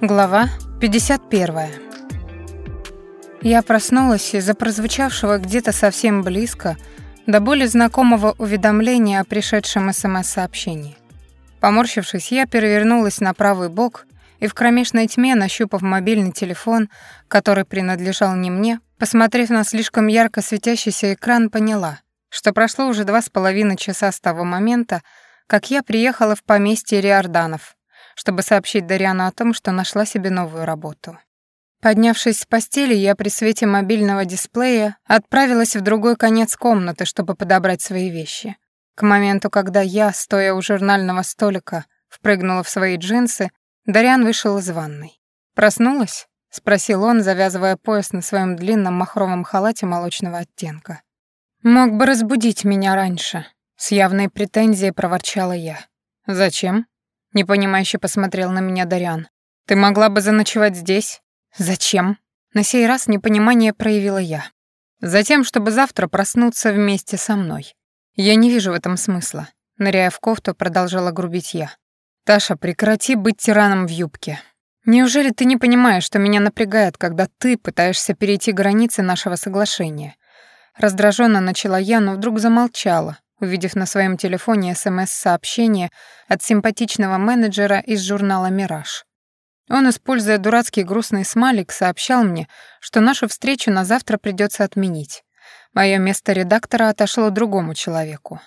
Глава 51. Я проснулась из-за прозвучавшего где-то совсем близко до более знакомого уведомления о пришедшем СМС-сообщении. Поморщившись, я перевернулась на правый бок и в кромешной тьме, нащупав мобильный телефон, который принадлежал не мне, посмотрев на слишком ярко светящийся экран, поняла, что прошло уже два с половиной часа с того момента, как я приехала в поместье Риорданов, чтобы сообщить Дариану о том, что нашла себе новую работу. Поднявшись с постели, я при свете мобильного дисплея отправилась в другой конец комнаты, чтобы подобрать свои вещи. К моменту, когда я, стоя у журнального столика, впрыгнула в свои джинсы, Дариан вышел из ванной. «Проснулась?» — спросил он, завязывая пояс на своем длинном махровом халате молочного оттенка. «Мог бы разбудить меня раньше», — с явной претензией проворчала я. «Зачем?» Непонимающе посмотрел на меня Дариан. «Ты могла бы заночевать здесь?» «Зачем?» На сей раз непонимание проявила я. «Затем, чтобы завтра проснуться вместе со мной. Я не вижу в этом смысла». Ныряя в кофту, продолжала грубить я. «Таша, прекрати быть тираном в юбке. Неужели ты не понимаешь, что меня напрягает, когда ты пытаешься перейти границы нашего соглашения?» Раздраженно начала я, но вдруг замолчала, увидев на своем телефоне СМС-сообщение от симпатичного менеджера из журнала «Мираж». Он, используя дурацкий грустный смайлик, сообщал мне, что нашу встречу на завтра придется отменить. Мое место редактора отошло другому человеку.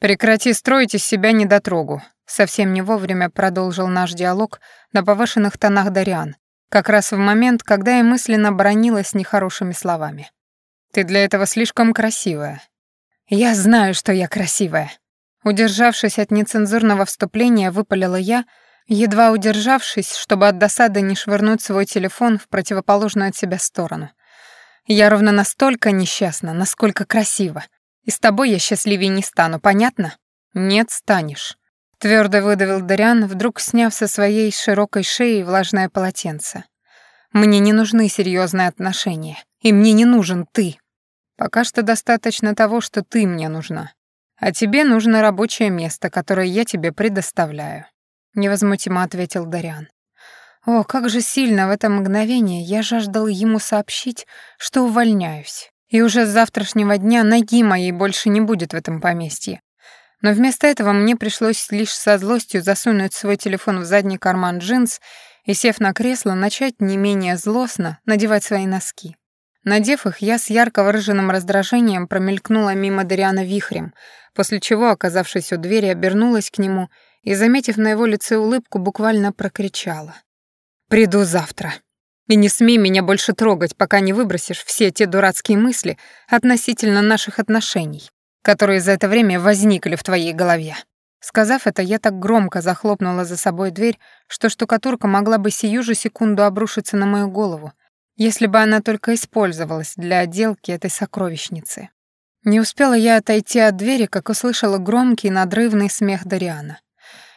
«Прекрати строить из себя недотрогу», — совсем не вовремя продолжил наш диалог на повышенных тонах Дариан, как раз в момент, когда я мысленно бронилась нехорошими словами. «Ты для этого слишком красивая, «Я знаю, что я красивая». Удержавшись от нецензурного вступления, выпалила я, едва удержавшись, чтобы от досады не швырнуть свой телефон в противоположную от себя сторону. «Я ровно настолько несчастна, насколько красива. И с тобой я счастливее не стану, понятно?» «Нет, станешь», — твердо выдавил Дариан, вдруг сняв со своей широкой шеи влажное полотенце. «Мне не нужны серьезные отношения, и мне не нужен ты». Пока что достаточно того, что ты мне нужна. А тебе нужно рабочее место, которое я тебе предоставляю», — невозмутимо ответил Дариан. О, как же сильно в это мгновение я жаждал ему сообщить, что увольняюсь. И уже с завтрашнего дня ноги моей больше не будет в этом поместье. Но вместо этого мне пришлось лишь со злостью засунуть свой телефон в задний карман джинс и, сев на кресло, начать не менее злостно надевать свои носки. Надев их, я с ярко выраженным раздражением промелькнула мимо Дариана вихрем, после чего, оказавшись у двери, обернулась к нему и, заметив на его лице улыбку, буквально прокричала. «Приду завтра. И не смей меня больше трогать, пока не выбросишь все те дурацкие мысли относительно наших отношений, которые за это время возникли в твоей голове». Сказав это, я так громко захлопнула за собой дверь, что штукатурка могла бы сию же секунду обрушиться на мою голову, если бы она только использовалась для отделки этой сокровищницы. Не успела я отойти от двери, как услышала громкий надрывный смех Дариана.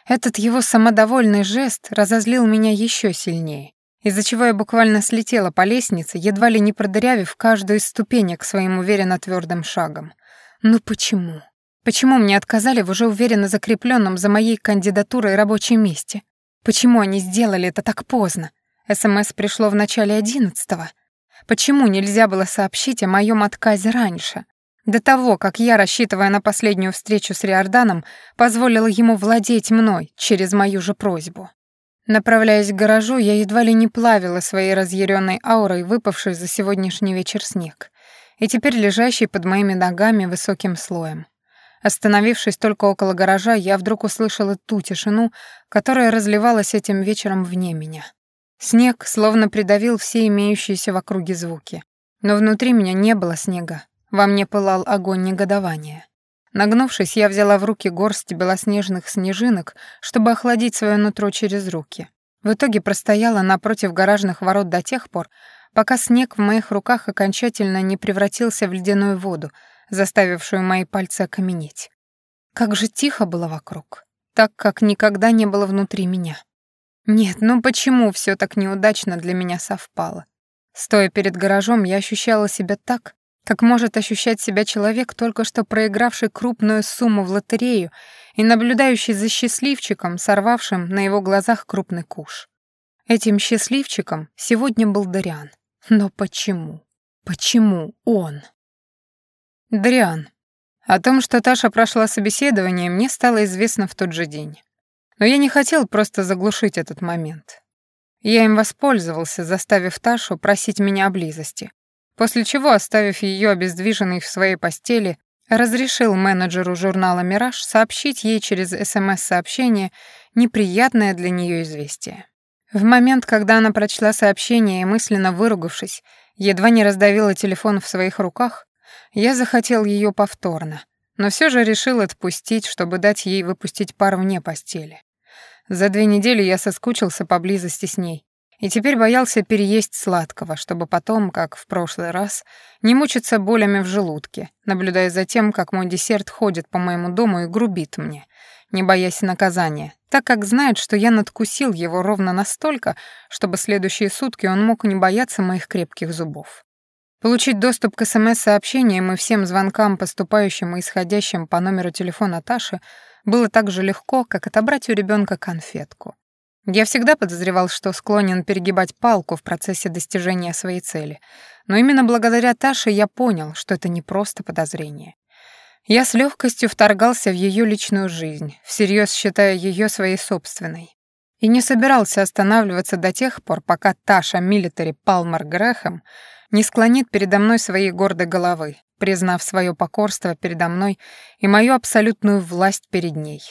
Этот его самодовольный жест разозлил меня еще сильнее, из-за чего я буквально слетела по лестнице, едва ли не продырявив каждую из ступенек своим уверенно твердым шагом. Ну почему? Почему мне отказали в уже уверенно закрепленном за моей кандидатурой рабочем месте? Почему они сделали это так поздно? СМС пришло в начале одиннадцатого. Почему нельзя было сообщить о моем отказе раньше? До того, как я, рассчитывая на последнюю встречу с Риорданом, позволила ему владеть мной через мою же просьбу. Направляясь к гаражу, я едва ли не плавила своей разъяренной аурой, выпавшей за сегодняшний вечер снег, и теперь лежащий под моими ногами высоким слоем. Остановившись только около гаража, я вдруг услышала ту тишину, которая разливалась этим вечером вне меня. Снег словно придавил все имеющиеся в округе звуки. Но внутри меня не было снега. Во мне пылал огонь негодования. Нагнувшись, я взяла в руки горсть белоснежных снежинок, чтобы охладить свое нутро через руки. В итоге простояла напротив гаражных ворот до тех пор, пока снег в моих руках окончательно не превратился в ледяную воду, заставившую мои пальцы окаменеть. Как же тихо было вокруг, так как никогда не было внутри меня. Нет, ну почему все так неудачно для меня совпало? Стоя перед гаражом, я ощущала себя так, как может ощущать себя человек, только что проигравший крупную сумму в лотерею и наблюдающий за счастливчиком, сорвавшим на его глазах крупный куш. Этим счастливчиком сегодня был Дариан. Но почему? Почему он? Дариан. О том, что Таша прошла собеседование, мне стало известно в тот же день. Но я не хотел просто заглушить этот момент. Я им воспользовался, заставив Ташу просить меня о близости, после чего, оставив ее обездвиженной в своей постели, разрешил менеджеру журнала «Мираж» сообщить ей через СМС-сообщение неприятное для нее известие. В момент, когда она прочла сообщение и мысленно выругавшись, едва не раздавила телефон в своих руках, я захотел ее повторно, но все же решил отпустить, чтобы дать ей выпустить пар вне постели. За две недели я соскучился по близости с ней и теперь боялся переесть сладкого, чтобы потом, как в прошлый раз, не мучиться болями в желудке, наблюдая за тем, как мой десерт ходит по моему дому и грубит мне, не боясь наказания, так как знает, что я надкусил его ровно настолько, чтобы следующие сутки он мог не бояться моих крепких зубов. Получить доступ к СМС-сообщениям и всем звонкам, поступающим и исходящим по номеру телефона Таши, было так же легко, как отобрать у ребенка конфетку. Я всегда подозревал, что склонен перегибать палку в процессе достижения своей цели, но именно благодаря Таше я понял, что это не просто подозрение. Я с легкостью вторгался в ее личную жизнь, всерьез считая ее своей собственной. И не собирался останавливаться до тех пор, пока Таша Милитари Палмер Грэхэм не склонит передо мной своей гордой головы, признав свое покорство передо мной и мою абсолютную власть перед ней.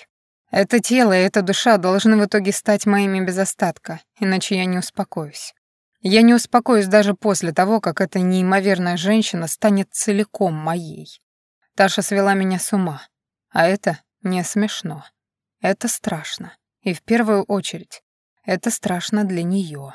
Это тело и эта душа должны в итоге стать моими без остатка, иначе я не успокоюсь. Я не успокоюсь даже после того, как эта неимоверная женщина станет целиком моей. Таша свела меня с ума. А это не смешно. Это страшно. И в первую очередь, это страшно для нее.